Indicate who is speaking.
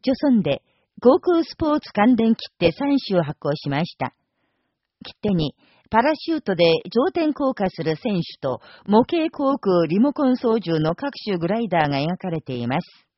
Speaker 1: 著村で航空スポーツ関連切手3種を発行しました。切手に、パラシュートで上天降下する選手と模型航空リモコン操縦の各種グライダーが描かれています。